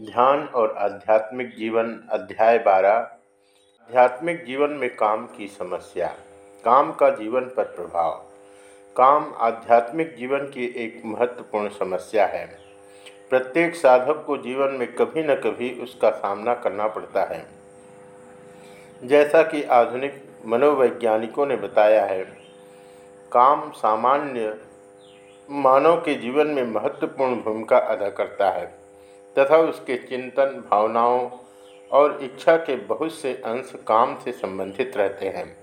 ध्यान और आध्यात्मिक जीवन, अध्याय बारह। आध्यात्मिक जीवन में काम की समस्या। काम का जीवन पर प्रभाव। काम आध्यात्मिक जीवन की एक महत्वपूर्ण समस्या है। प्रत्येक साधक को जीवन में कभी न कभी उसका सामना करना पड़ता है। जैसा कि आधुनिक मनोवैज्ञानिकों ने बताया है, काम सामान्य मानव के जीवन में महत्वपूर्ण भूमिका अदा करता है। तथा उसके चिंतन, भावनाओं और इच्छा के बहुत से अंश काम से संबंधित रहते हैं।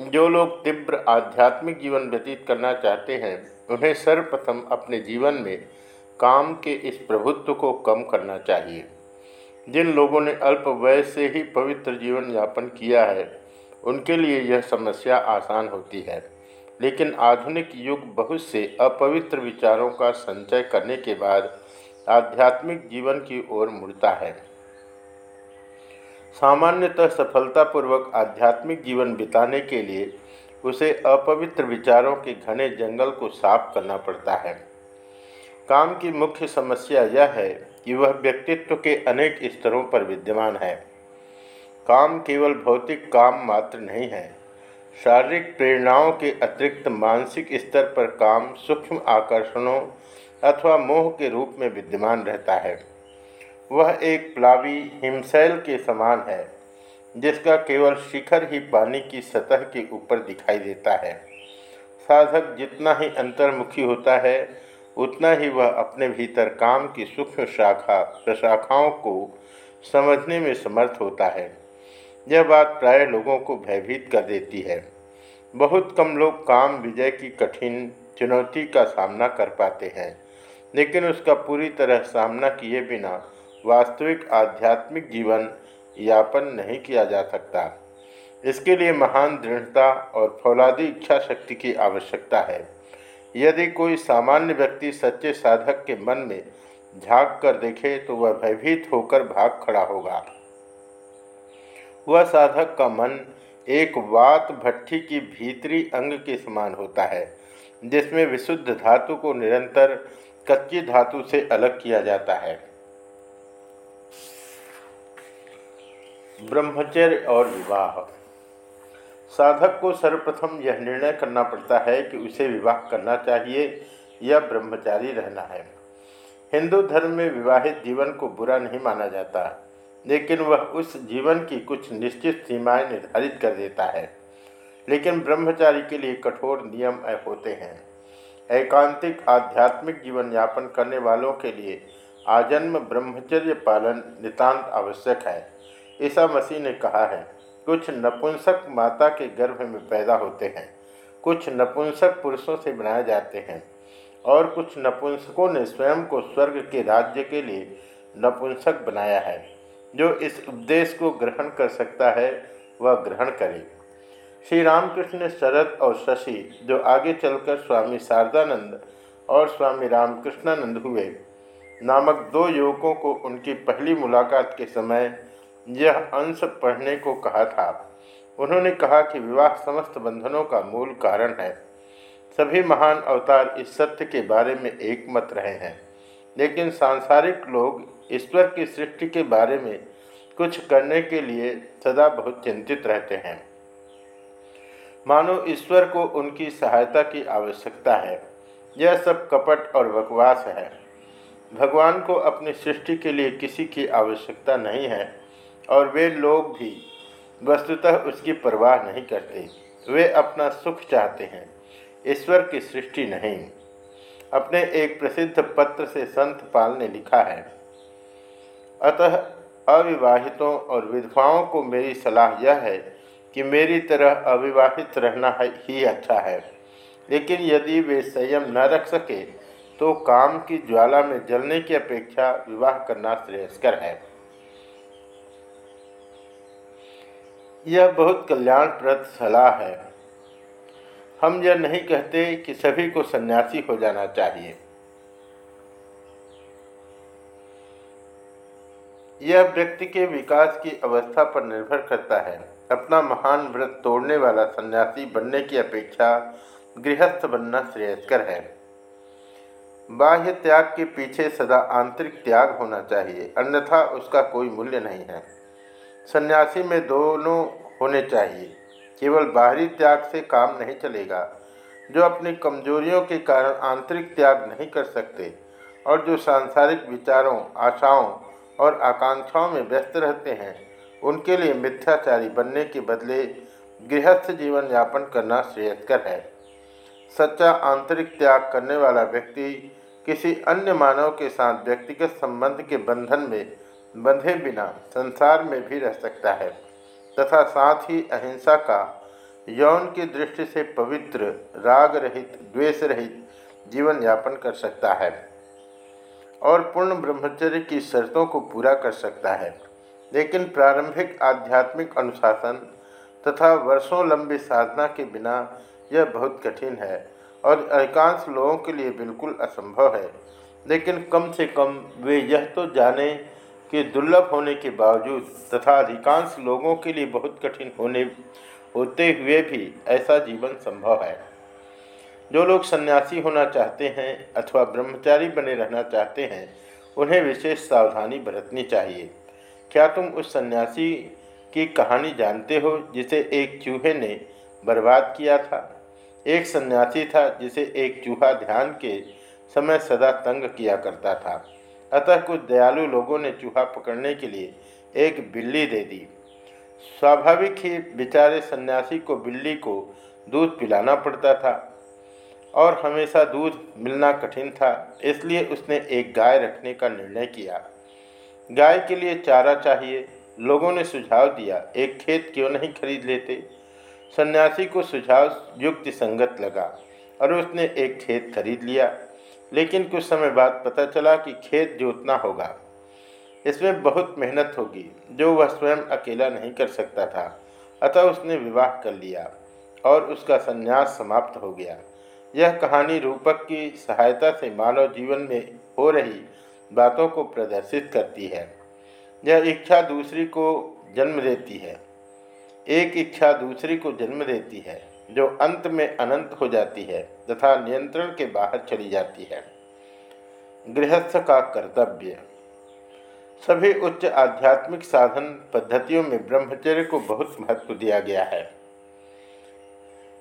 जो लोग तीव्र आध्यात्मिक जीवन व्यतीत करना चाहते हैं, उन्हें सर्वप्रथम अपने जीवन में काम के इस प्रभुत्व को कम करना चाहिए। जिन लोगों ने अल्प वयस से ही पवित्र जीवन यापन किया है, उनके लिए यह समस्या आसान होती है। लेकिन आधुनिक युग बहुत से अपवित्र विचारों का संचय करने के बाद आध्यात्मिक जीवन की ओर मुड़ता है। सामान्यतः सफलतापूर्वक आध्यात्मिक जीवन बिताने के लिए उसे अपवित्र विचारों के घने जंगल को साफ़ करना पड़ता है। काम की मुख्य समस्या यह है कि वह व्यक्तित्व के अनेक स्तरों पर विद्यमान है। काम केवल भौतिक काम मात्र नहीं है, शारीरिक प्रेरणाओं के अतिरिक्त मानसिक स्तर पर काम सूक्ष्म आकर्षणों अथवा मोह के रूप में विद्यमान रहता है। वह एक प्लावी हिमशैल के समान है, जिसका केवल शिखर ही पानी की सतह के ऊपर दिखाई देता है। साधक जितना ही अंतर्मुखी होता है, उतना ही वह अपने भीतर काम की सूक्ष्म शाखा, प्रशाखाओं को समझने में समर्थ होता है। यह बात प्राय लोगों को भयभीत कर देती है। बहुत कम लोग काम विजय की कठिन चुनौती का सामना कर पाते हैं। लेकिन उसका पूरी तरह सामना किए बिना वास्तविक आध्यात्मिक जीवन यापन नहीं किया जा सकता। इसके लिए महान दृढ़ता और फौलादी इच्छा शक्ति की आवश्यकता है। यदि कोई सामान्य व्यक्ति सच्चे साधक के मन में झाँक कर देखे तो वह भयभीत होकर भाग खड़ा होगा। वह साधक का मन एक वात भट्टी की भीतरी अंग के समान होता है, जिसमें विशुद्ध धातु को निरंतर कच्ची धातु से अलग किया जाता है। ब्रह्मचर्य और विवाह। साधक को सर्वप्रथम यह निर्णय करना पड़ता है कि उसे विवाह करना चाहिए या ब्रह्मचारी रहना है। हिंदू धर्म में विवाहित जीवन को बुरा नहीं माना जाता, लेकिन वह उस जीवन की कुछ निश्चित सीमाएँ निर्धारित कर देता है। लेकिन ब्रह्मचारी के लिए कठोर नियम होते हैं। एकांतिक आध्यात्मिक जीवन यापन करने वालों के लिए आजन्म ब्रह्मचर्य पालन नितांत आवश्यक है। ईसा मसीह ने कहा है, कुछ नपुंसक माता के गर्भ में पैदा होते हैं, कुछ नपुंसक पुरुषों से बनाए जाते हैं, और कुछ नपुंसकों ने स्वयं को स्वर्ग के राज्य के लिए नपुंसक बनाया है। जो इस उपदेश को ग्रहण कर सकता है, वह ग्रहण करे। श्री रामकृष्ण शरद और शशि, जो आगे चलकर स्वामी शारदानंद और स्वामी रामकृष्णानंद हुए। नामक दो युवकों को उनकी पहली मुलाकात के समय यह अंश पढ़ने को कहा था। उन्होंने कहा कि विवाह समस्त बंधनों का मूल कारण है। सभी महान अवतार इस सत्य के बारे में एक मत रहे हैं। लेकिन सांसारिक लोग ईश्वर की सृष्टि के बारे में कुछ करने के लिए सदा बहुत चिंतित रहते हैं। मानो ईश्वर को उनकी सहायता की आवश्यकता है। यह सब कपट और बकवास है। भगवान को अपनी सृष्टि के लिए किसी की आवश्यकता नहीं है, और वे लोग भी वस्तुतः उसकी परवाह नहीं करते। वे अपना सुख चाहते हैं, ईश्वर की सृष्टि नहीं। अपने एक प्रसिद्ध पत्र से संत पाल ने लिखा है, अतः अविवाहितों और विधवाओं को मेरी सलाह यह है कि मेरी तरह अविवाहित रहना ही अच्छा है। लेकिन यदि वे संयम न रख सके तो काम की ज्वाला में जलने की अपेक्षा विवाह करना श्रेयस्कर है। यह बहुत कल्याणप्रद सलाह है। हम यह नहीं कहते कि सभी को सन्यासी हो जाना चाहिए। यह व्यक्ति के विकास की अवस्था पर निर्भर करता है। अपना महान व्रत तोड़ने वाला सन्यासी बनने की अपेक्षा गृहस्थ बनना श्रेयस्कर है। बाह्य त्याग के पीछे सदा आंतरिक त्याग होना चाहिए, अन्यथा उसका कोई मूल्य नहीं है। सन्यासी में दोनों होने चाहिए। केवल बाहरी त्याग से काम नहीं चलेगा। जो अपनी कमजोरियों के कारण आंतरिक त्याग नहीं कर सकते और जो सांसारिक विचारों, आशाओं और आकांक्षाओं में व्यस्त रहते हैं। उनके लिए मिथ्याचारी बनने के बदले गृहस्थ जीवन यापन करना श्रेयस्कर है। सच्चा आंतरिक त्याग करने वाला व्यक्ति किसी अन्य मानव के साथ व्यक्तिगत संबंध के बंधन में बंधे बिना संसार में भी रह सकता है तथा साथ ही अहिंसा का यौन की दृष्टि से पवित्र राग रहित द्वेष रहित जीवन यापन कर सकता है। और पूर्ण ब्रह्मचर्य की शर्तों को पूरा कर सकता है। लेकिन प्रारंभिक आध्यात्मिक अनुशासन तथा वर्षों लंबी साधना के बिना यह बहुत कठिन है और अधिकांश लोगों के लिए बिल्कुल असंभव है। लेकिन कम से कम वे यह तो जाने कि दुर्लभ होने के बावजूद तथा अधिकांश लोगों के लिए बहुत कठिन होने, होते हुए भी ऐसा जीवन संभव है। जो लोग सन्यासी होना चाहते हैं अथवा ब्रह्मचारी बने रहना चाहते हैं, उन्हें विशेष सावधानी बरतनी चाहिए। क्या तुम उस सन्यासी की कहानी जानते हो जिसे एक चूहे ने बर्बाद किया था? एक सन्यासी था जिसे एक चूहा ध्यान के समय सदा तंग किया करता था। अतः कुछ दयालु लोगों ने चूहा पकड़ने के लिए एक बिल्ली दे दी। स्वाभाविक ही बेचारे सन्यासी को बिल्ली को दूध पिलाना पड़ता था। और हमेशा दूध मिलना कठिन था, इसलिए उसने एक गाय रखने का निर्णय किया। गाय के लिए चारा चाहिए। लोगों ने सुझाव दिया, एक खेत क्यों नहीं खरीद लेते? सन्यासी को सुझाव युक्ति संगत लगा और उसने एक खेत खरीद लिया। लेकिन कुछ समय बाद पता चला कि खेत जोतना होगा। इसमें बहुत मेहनत होगी, जो वह स्वयं अकेला नहीं कर सकता था। अतः उसने विवाह कर लिया और उसका संन्यास समाप्त हो गया। यह कहानी रूपक की सहायता से मानव जीवन में हो रही बातों को प्रदर्शित करती है। यह इच्छा दूसरी को जन्म देती है। एक इच्छा दूसरी को जन्म देती है, जो अंत में अनंत हो जाती है तथा नियंत्रण के बाहर चली जाती है। गृहस्थ का कर्तव्य। सभी उच्च आध्यात्मिक साधन पद्धतियों में ब्रह्मचर्य को बहुत महत्व दिया गया है।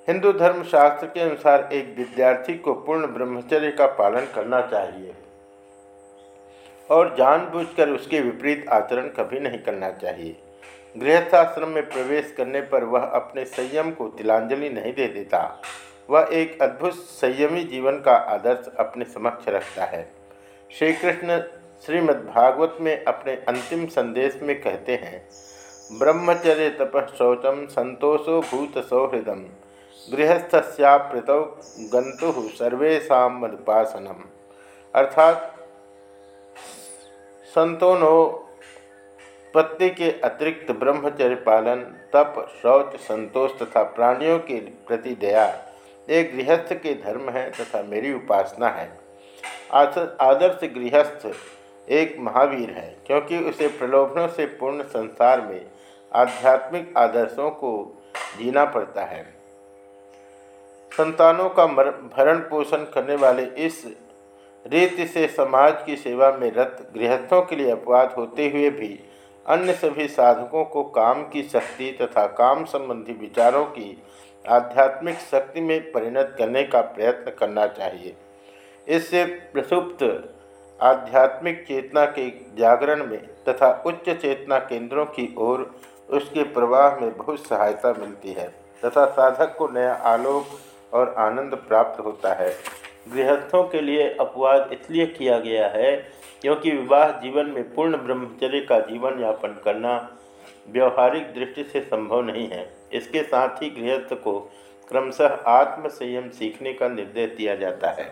हिंदू धर्म शास्त्र के अनुसार एक विद्यार्थी को पूर्ण ब्रह्मचर्य का पालन करना चाहिए और जानबूझकर उसके विपरीत आचरण कभी नहीं करना चाहिए। गृहस्थाश्रम में प्रवेश करने पर वह अपने संयम को तिलांजलि नहीं दे देता। वह एक अद्भुत संयमी जीवन का आदर्श अपने समक्ष रखता है। श्री कृष्ण श्रीमद्भागवत में अपने अंतिम संदेश में कहते हैं, ब्रह्मचर्य तप शौचम संतोषो भूत सौहृदम गृहस्थस्याप्रीत गंतु सर्वेशा मदुपासनम अर्थात संतोनो पत्ति के अतिरिक्त ब्रह्मचर्य पालन, तप, शौच, संतोष तथा प्राणियों के प्रति दया एक गृहस्थ के धर्म है तथा मेरी उपासना है। आदर्श गृहस्थ एक महावीर है, क्योंकि उसे प्रलोभनों से पूर्ण संसार में आध्यात्मिक आदर्शों को जीना पड़ता है। संतानों का भरण पोषण करने वाले इस रीति से समाज की सेवा में रत, गृहस्थों के लिए अपवाद होते हुए भी अन्य सभी साधकों को काम की शक्ति तथा काम संबंधी विचारों की आध्यात्मिक शक्ति में परिणत करने का प्रयत्न करना चाहिए। इससे प्रसुप्त आध्यात्मिक चेतना के जागरण में तथा उच्च चेतना केंद्रों की ओर उसके प्रवाह में बहुत सहायता मिलती है तथा साधक को नया आलोक और आनंद प्राप्त होता है। गृहस्थों के लिए अपवाद इसलिए किया गया है क्योंकि विवाह जीवन में पूर्ण ब्रह्मचर्य का जीवन यापन करना व्यवहारिक दृष्टि से संभव नहीं है। इसके साथ ही गृहस्थ को क्रमशः आत्म संयम सीखने का निर्देश दिया जाता है।